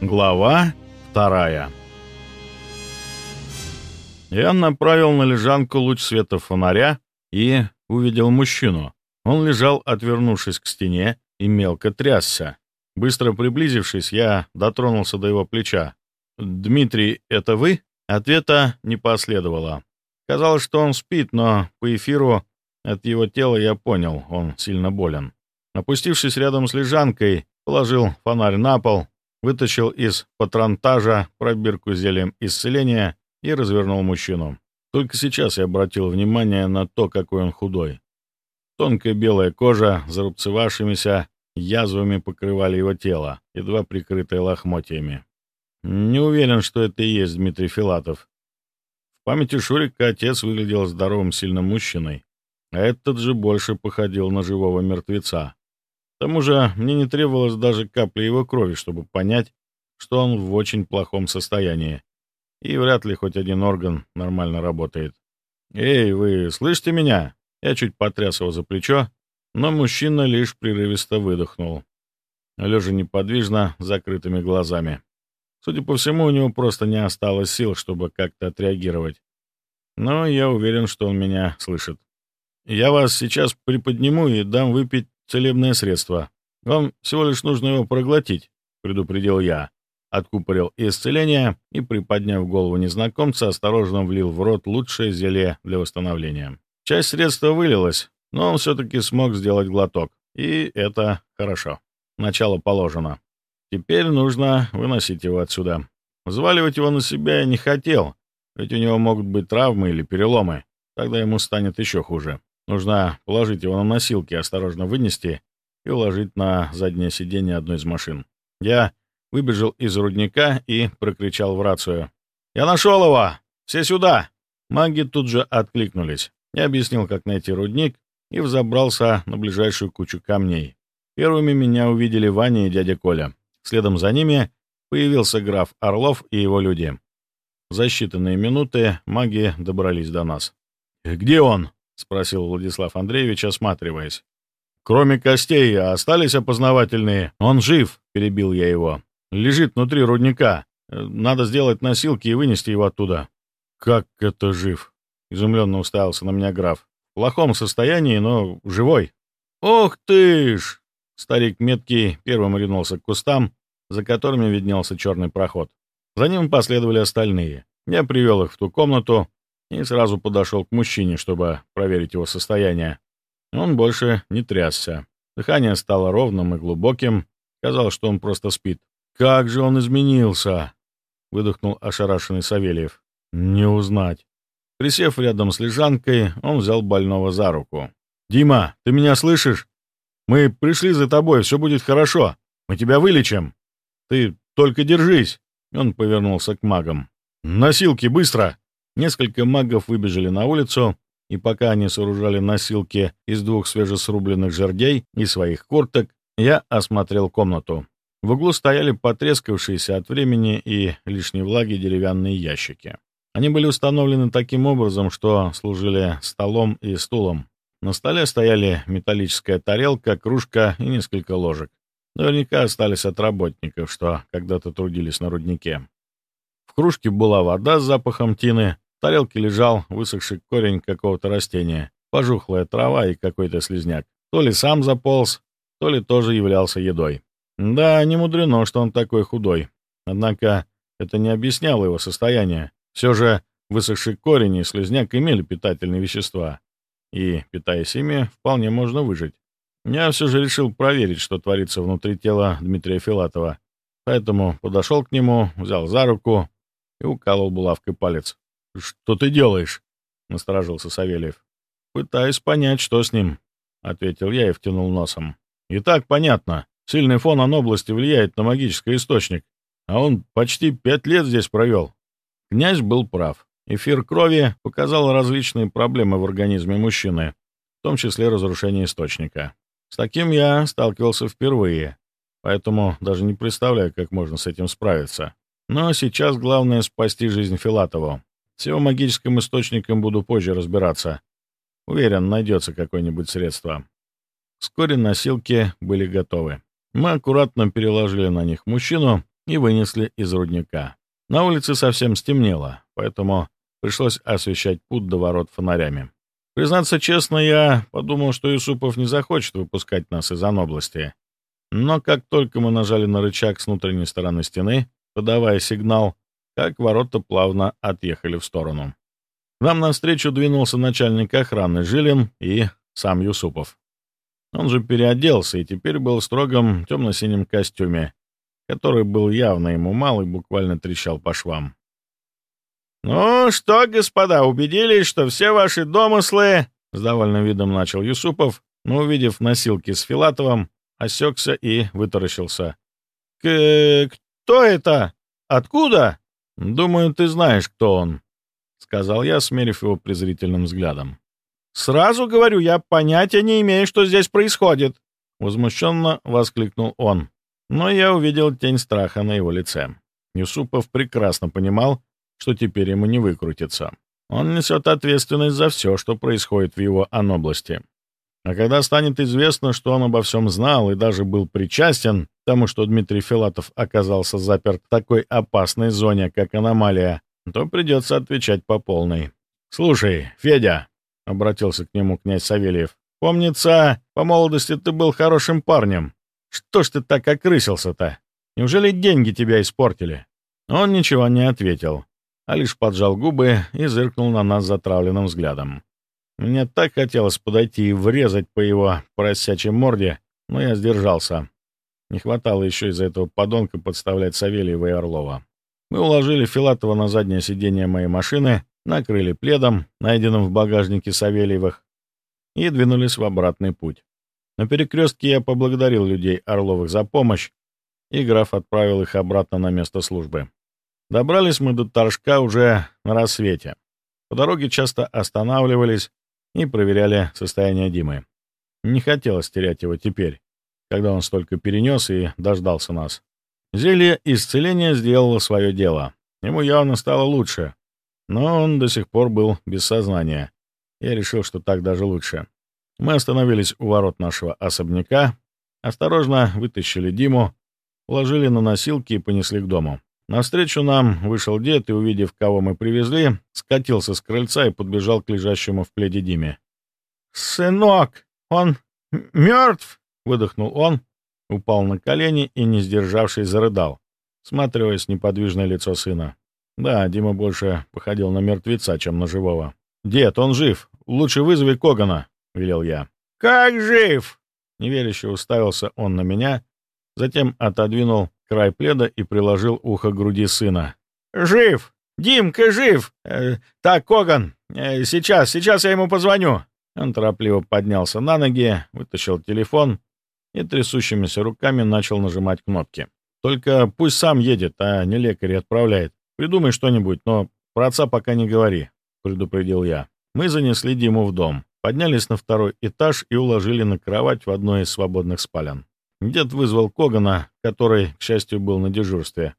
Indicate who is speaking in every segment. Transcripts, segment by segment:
Speaker 1: Глава вторая Я направил на лежанку луч света фонаря и увидел мужчину. Он лежал, отвернувшись к стене, и мелко трясся. Быстро приблизившись, я дотронулся до его плеча. «Дмитрий, это вы?» Ответа не последовало. Казалось, что он спит, но по эфиру от его тела я понял, он сильно болен. Опустившись рядом с лежанкой, положил фонарь на пол, вытащил из патронтажа пробирку зельем исцеления и развернул мужчину. Только сейчас я обратил внимание на то, какой он худой. Тонкая белая кожа, зарубцевавшимися язвами покрывали его тело, едва прикрытое лохмотьями. Не уверен, что это и есть Дмитрий Филатов. В памяти Шурика отец выглядел здоровым, сильным мужчиной, а этот же больше походил на живого мертвеца. К тому же мне не требовалось даже капли его крови, чтобы понять, что он в очень плохом состоянии, и вряд ли хоть один орган нормально работает. «Эй, вы слышите меня?» Я чуть потряс его за плечо, но мужчина лишь прерывисто выдохнул, лежа неподвижно, закрытыми глазами. Судя по всему, у него просто не осталось сил, чтобы как-то отреагировать. Но я уверен, что он меня слышит. Я вас сейчас приподниму и дам выпить целебное средство. Вам всего лишь нужно его проглотить, предупредил я. Откупорил исцеление и, приподняв голову незнакомца, осторожно влил в рот лучшее зелье для восстановления. Часть средства вылилась, но он все-таки смог сделать глоток. И это хорошо. Начало положено. Теперь нужно выносить его отсюда. Взваливать его на себя я не хотел, ведь у него могут быть травмы или переломы. Тогда ему станет еще хуже. Нужно положить его на носилки, осторожно вынести и уложить на заднее сиденье одной из машин. Я выбежал из рудника и прокричал в рацию. «Я нашел его! Все сюда!» Маги тут же откликнулись. Я объяснил, как найти рудник, и взобрался на ближайшую кучу камней. Первыми меня увидели Ваня и дядя Коля. Следом за ними появился граф Орлов и его люди. За считанные минуты маги добрались до нас. «Где он?» — спросил Владислав Андреевич, осматриваясь. «Кроме костей остались опознавательные. Он жив», — перебил я его. «Лежит внутри рудника. Надо сделать носилки и вынести его оттуда». «Как это жив?» — изумленно уставился на меня граф. «В плохом состоянии, но живой». «Ох ты ж!» Старик меткий первым ринулся к кустам, за которыми виднелся черный проход. За ним последовали остальные. Я привел их в ту комнату и сразу подошел к мужчине, чтобы проверить его состояние. Он больше не трясся. Дыхание стало ровным и глубоким. Казалось, что он просто спит. «Как же он изменился!» — выдохнул ошарашенный Савельев. «Не узнать». Присев рядом с лежанкой, он взял больного за руку. «Дима, ты меня слышишь? Мы пришли за тобой, все будет хорошо. Мы тебя вылечим. Ты только держись!» Он повернулся к магам. «Носилки, быстро!» Несколько магов выбежали на улицу, и пока они сооружали носилки из двух свежесрубленных жердей и своих курток, я осмотрел комнату. В углу стояли потрескавшиеся от времени и лишней влаги деревянные ящики. Они были установлены таким образом, что служили столом и стулом. На столе стояли металлическая тарелка, кружка и несколько ложек. Наверняка остались от работников, что когда-то трудились на руднике. В кружке была вода с запахом тины, в тарелке лежал высохший корень какого-то растения, пожухлая трава и какой-то слизняк. То ли сам заполз, то ли тоже являлся едой. Да, не мудрено, что он такой худой. Однако это не объясняло его состояние. Все же высохший корень и слизняк имели питательные вещества, и, питаясь ими, вполне можно выжить. Я все же решил проверить, что творится внутри тела Дмитрия Филатова, поэтому подошел к нему, взял за руку и уколол булавкой палец. «Что ты делаешь?» — насторожился Савельев. «Пытаюсь понять, что с ним», — ответил я и втянул носом. «И так понятно. Сильный фон области влияет на магический источник, а он почти пять лет здесь провел». Князь был прав. Эфир крови показал различные проблемы в организме мужчины, в том числе разрушение источника. С таким я сталкивался впервые, поэтому даже не представляю, как можно с этим справиться. Но сейчас главное — спасти жизнь Филатову. С его магическим источником буду позже разбираться. Уверен, найдется какое-нибудь средство. Вскоре носилки были готовы. Мы аккуратно переложили на них мужчину и вынесли из рудника. На улице совсем стемнело, поэтому пришлось освещать путь до ворот фонарями. Признаться честно, я подумал, что Юсупов не захочет выпускать нас из области. Но как только мы нажали на рычаг с внутренней стороны стены, подавая сигнал, как ворота плавно отъехали в сторону. Нам навстречу двинулся начальник охраны Жилин и сам Юсупов. Он же переоделся и теперь был в строгом темно-синем костюме, который был явно ему мал и буквально трещал по швам. «Ну что, господа, убедились, что все ваши домыслы...» С довольным видом начал Юсупов, но, увидев носилки с Филатовым, осекся и вытаращился. «К... кто это? Откуда?» «Думаю, ты знаешь, кто он», — сказал я, смерив его презрительным взглядом. «Сразу говорю, я понятия не имею, что здесь происходит!» Возмущенно воскликнул он. Но я увидел тень страха на его лице. Юсупов прекрасно понимал, что теперь ему не выкрутиться. Он несет ответственность за все, что происходит в его анобласти. А когда станет известно, что он обо всем знал и даже был причастен к тому, что Дмитрий Филатов оказался заперт в такой опасной зоне, как аномалия, то придется отвечать по полной. «Слушай, Федя», — обратился к нему князь Савельев, — «помнится, по молодости ты был хорошим парнем. Что ж ты так окрысился-то? Неужели деньги тебя испортили?» Он ничего не ответил, а лишь поджал губы и зыркнул на нас затравленным взглядом. Мне так хотелось подойти и врезать по его поросячьей морде, но я сдержался. Не хватало еще из-за этого подонка подставлять Савельева и Орлова. Мы уложили Филатова на заднее сиденье моей машины, накрыли пледом, найденным в багажнике Савельевых, и двинулись в обратный путь. На перекрестке я поблагодарил людей Орловых за помощь, и граф отправил их обратно на место службы. Добрались мы до Торжка уже на рассвете. По дороге часто останавливались и проверяли состояние Димы. Не хотелось терять его теперь, когда он столько перенес и дождался нас. Зелье исцеления сделало свое дело. Ему явно стало лучше, но он до сих пор был без сознания. Я решил, что так даже лучше. Мы остановились у ворот нашего особняка, осторожно вытащили Диму, уложили на носилки и понесли к дому. Навстречу нам вышел дед и, увидев, кого мы привезли, скатился с крыльца и подбежал к лежащему в пледе Диме. «Сынок, он мертв!» — выдохнул он, упал на колени и, не сдержавшись, зарыдал, сматриваясь неподвижное лицо сына. Да, Дима больше походил на мертвеца, чем на живого. «Дед, он жив! Лучше вызови Когана!» — велел я. «Как жив?» Неверяще уставился он на меня, затем отодвинул край пледа и приложил ухо к груди сына. «Жив! Димка жив! Э, так, Коган, э, сейчас, сейчас я ему позвоню!» Он торопливо поднялся на ноги, вытащил телефон и трясущимися руками начал нажимать кнопки. «Только пусть сам едет, а не лекарь отправляет. Придумай что-нибудь, но про отца пока не говори», — предупредил я. Мы занесли Диму в дом, поднялись на второй этаж и уложили на кровать в одной из свободных спален. Дед вызвал Когана, который, к счастью, был на дежурстве,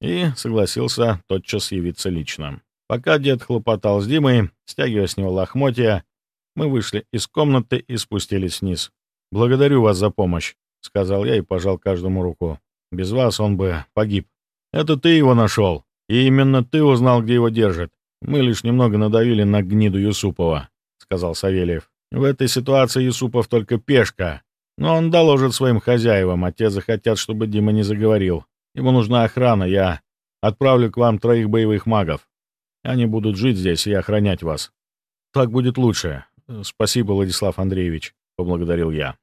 Speaker 1: и согласился тотчас явиться лично. Пока дед хлопотал с Димой, стягивая с него лохмотья, мы вышли из комнаты и спустились вниз. «Благодарю вас за помощь», — сказал я и пожал каждому руку. «Без вас он бы погиб. Это ты его нашел, и именно ты узнал, где его держат. Мы лишь немного надавили на гниду Юсупова», — сказал Савельев. «В этой ситуации Юсупов только пешка, но он доложит своим хозяевам, а те захотят, чтобы Дима не заговорил. Ему нужна охрана, я отправлю к вам троих боевых магов. Они будут жить здесь и охранять вас. Так будет лучше. Спасибо, Владислав Андреевич, — поблагодарил я.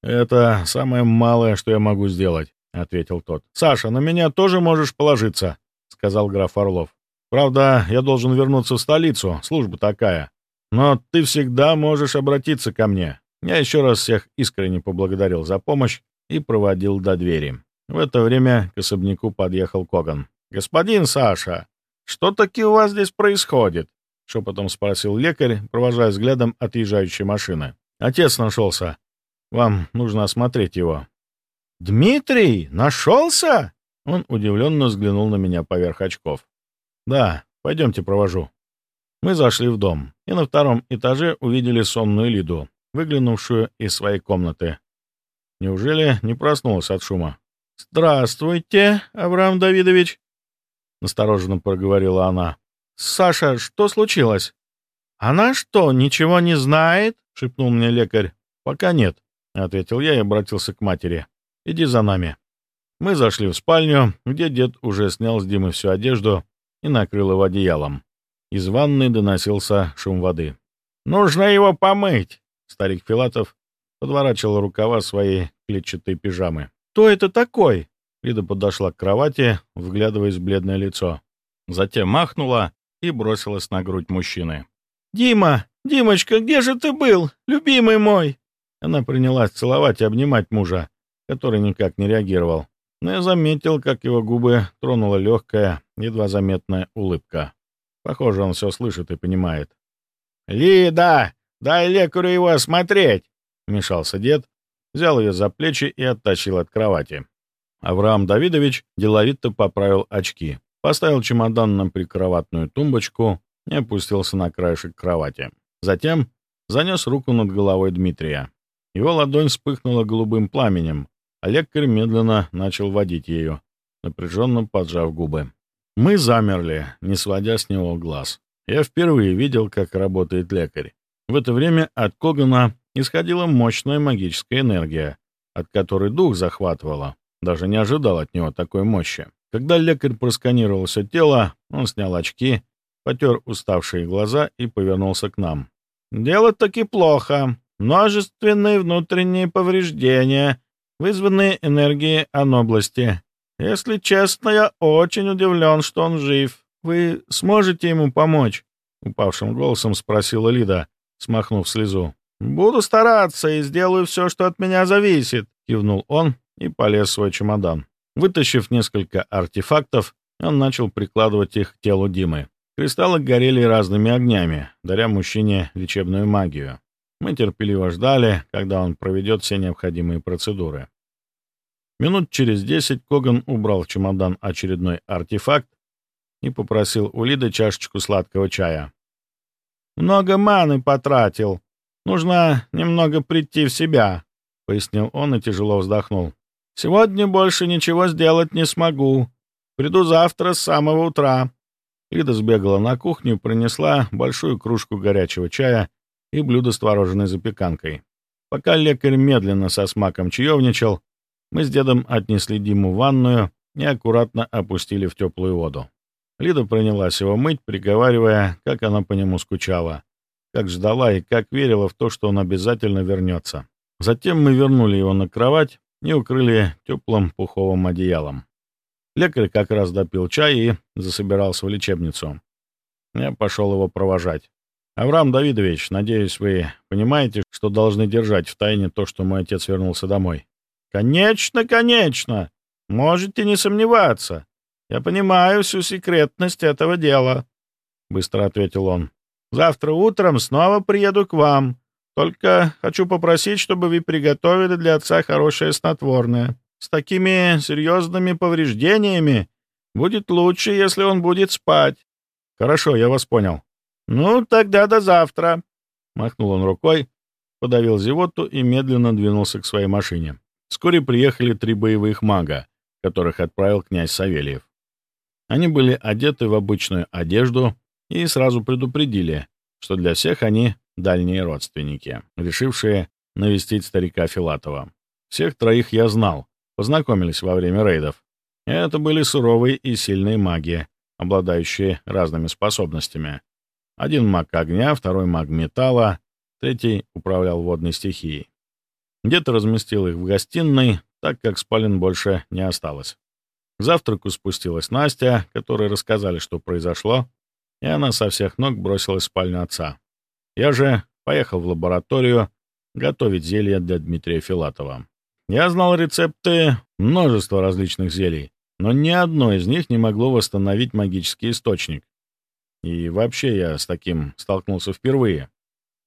Speaker 1: Это самое малое, что я могу сделать, — ответил тот. Саша, на меня тоже можешь положиться, — сказал граф Орлов. Правда, я должен вернуться в столицу, служба такая. Но ты всегда можешь обратиться ко мне. Я еще раз всех искренне поблагодарил за помощь и проводил до двери. В это время к особняку подъехал Коган. «Господин Саша, что таки у вас здесь происходит?» — шепотом спросил лекарь, провожая взглядом отъезжающей машины. «Отец нашелся. Вам нужно осмотреть его». «Дмитрий, нашелся?» Он удивленно взглянул на меня поверх очков. «Да, пойдемте провожу». Мы зашли в дом, и на втором этаже увидели сонную Лиду, выглянувшую из своей комнаты. Неужели не проснулась от шума? «Здравствуйте, Авраам Давидович», — настороженно проговорила она. «Саша, что случилось?» «Она что, ничего не знает?» — шепнул мне лекарь. «Пока нет», — ответил я и обратился к матери. «Иди за нами». Мы зашли в спальню, где дед уже снял с Димы всю одежду и накрыл его одеялом. Из ванны доносился шум воды. «Нужно его помыть!» Старик Филатов подворачивал рукава своей клетчатой пижамы. «Кто это такой?» Лида подошла к кровати, вглядываясь в бледное лицо. Затем махнула и бросилась на грудь мужчины. «Дима! Димочка, где же ты был, любимый мой?» Она принялась целовать и обнимать мужа, который никак не реагировал. Но я заметил, как его губы тронула легкая, едва заметная улыбка. Похоже, он все слышит и понимает. «Лида, дай лекарю его осмотреть!» — вмешался дед, взял ее за плечи и оттащил от кровати. Авраам Давидович деловито поправил очки, поставил чемодан на прикроватную тумбочку и опустился на краешек кровати. Затем занес руку над головой Дмитрия. Его ладонь вспыхнула голубым пламенем, а лекарь медленно начал водить ею, напряженно поджав губы. Мы замерли, не сводя с него глаз. Я впервые видел, как работает лекарь. В это время от Когана исходила мощная магическая энергия, от которой дух захватывала. Даже не ожидал от него такой мощи. Когда лекарь просканировал все тело, он снял очки, потер уставшие глаза и повернулся к нам. «Дело таки плохо. Множественные внутренние повреждения, вызванные энергией анобласти. Если честно, я очень удивлен, что он жив. Вы сможете ему помочь?» — упавшим голосом спросила Лида, смахнув слезу. «Буду стараться и сделаю все, что от меня зависит», — кивнул он и полез в свой чемодан. Вытащив несколько артефактов, он начал прикладывать их к телу Димы. Кристаллы горели разными огнями, даря мужчине лечебную магию. Мы терпеливо ждали, когда он проведет все необходимые процедуры. Минут через десять Коган убрал в чемодан очередной артефакт и попросил у Лиды чашечку сладкого чая. «Много маны потратил. Нужно немного прийти в себя», — пояснил он и тяжело вздохнул. «Сегодня больше ничего сделать не смогу. Приду завтра с самого утра». Лида сбегала на кухню принесла большую кружку горячего чая и блюдо с творожной запеканкой. Пока лекарь медленно со смаком чаевничал, мы с дедом отнесли Диму в ванную и аккуратно опустили в теплую воду. Лида принялась его мыть, приговаривая, как она по нему скучала, как ждала и как верила в то, что он обязательно вернется. Затем мы вернули его на кровать и укрыли теплым пуховым одеялом. Лекарь как раз допил чай и засобирался в лечебницу. Я пошел его провожать. «Авраам Давидович, надеюсь, вы понимаете, что должны держать в тайне то, что мой отец вернулся домой?» «Конечно, конечно! Можете не сомневаться. Я понимаю всю секретность этого дела», — быстро ответил он. «Завтра утром снова приеду к вам. Только хочу попросить, чтобы вы приготовили для отца хорошее снотворное. С такими серьезными повреждениями будет лучше, если он будет спать». «Хорошо, я вас понял». «Ну, тогда до завтра», — махнул он рукой, подавил зевоту и медленно двинулся к своей машине. Вскоре приехали три боевых мага, которых отправил князь Савельев. Они были одеты в обычную одежду и сразу предупредили, что для всех они дальние родственники, решившие навестить старика Филатова. Всех троих я знал, познакомились во время рейдов. Это были суровые и сильные маги, обладающие разными способностями. Один маг огня, второй маг металла, третий управлял водной стихией. Где-то разместил их в гостиной, так как спален больше не осталось. К завтраку спустилась Настя, которой рассказали, что произошло, и она со всех ног бросилась в спальню отца. Я же поехал в лабораторию готовить зелья для Дмитрия Филатова. Я знал рецепты множества различных зелий, но ни одно из них не могло восстановить магический источник. И вообще я с таким столкнулся впервые.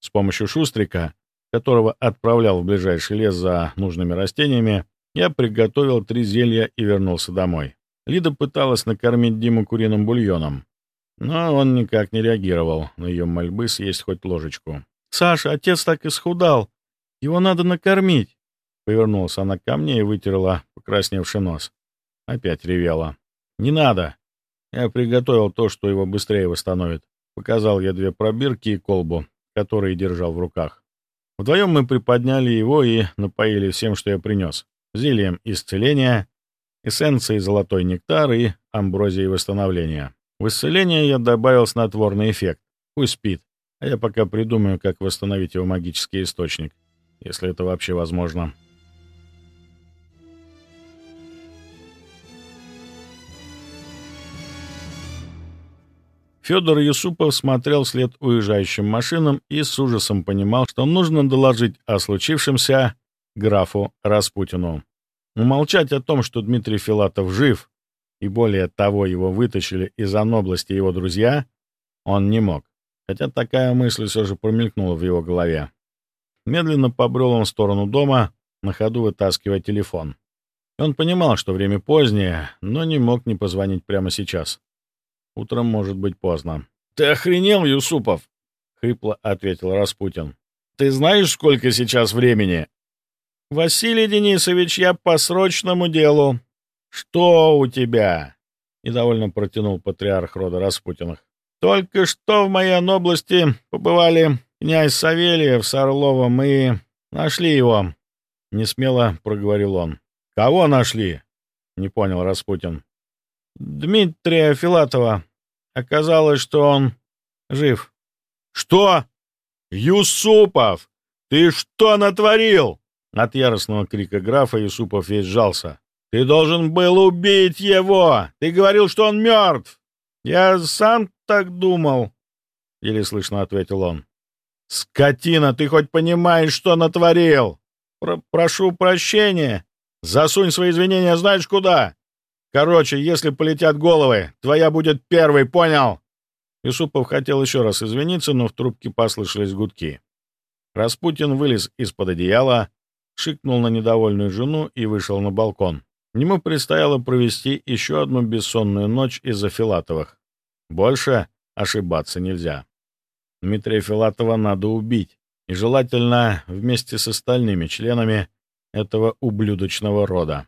Speaker 1: С помощью Шустрика которого отправлял в ближайший лес за нужными растениями, я приготовил три зелья и вернулся домой. Лида пыталась накормить Диму куриным бульоном, но он никак не реагировал на ее мольбы съесть хоть ложечку. «Саша, отец так исхудал. Его надо накормить!» Повернулась она ко мне и вытерла покрасневший нос. Опять ревела. «Не надо!» Я приготовил то, что его быстрее восстановит. Показал я две пробирки и колбу, которые держал в руках. Вдвоем мы приподняли его и напоили всем, что я принес. Зельем исцеления, эссенцией золотой нектар и амброзией восстановления. В исцеление я добавил снотворный эффект. Пусть спит, а я пока придумаю, как восстановить его магический источник, если это вообще возможно. Федор Юсупов смотрел вслед уезжающим машинам и с ужасом понимал, что нужно доложить о случившемся графу Распутину. Умолчать о том, что Дмитрий Филатов жив, и более того, его вытащили из области его друзья, он не мог, хотя такая мысль все же промелькнула в его голове. Медленно побрел он в сторону дома, на ходу вытаскивая телефон. Он понимал, что время позднее, но не мог не позвонить прямо сейчас. Утром может быть поздно. «Ты охренел, Юсупов?» — хрипло ответил Распутин. «Ты знаешь, сколько сейчас времени?» «Василий Денисович, я по срочному делу». «Что у тебя?» — недовольно протянул патриарх рода Распутиных. «Только что в моей области побывали князь Савельев с Орловым и нашли его», — несмело проговорил он. «Кого нашли?» — не понял Распутин. «Дмитрия Филатова», Оказалось, что он жив. «Что? Юсупов! Ты что натворил?» От яростного крика графа Юсупов весь сжался. «Ты должен был убить его! Ты говорил, что он мертв!» «Я сам так думал», — еле слышно ответил он. «Скотина, ты хоть понимаешь, что натворил? Про прошу прощения. Засунь свои извинения знаешь куда. Короче, если полетят головы, твоя будет первой, понял?» Юсупов хотел еще раз извиниться, но в трубке послышались гудки. Распутин вылез из-под одеяла, шикнул на недовольную жену и вышел на балкон. Ему предстояло провести еще одну бессонную ночь из-за Филатовых. Больше ошибаться нельзя. Дмитрия Филатова надо убить, и желательно вместе с остальными членами этого ублюдочного рода.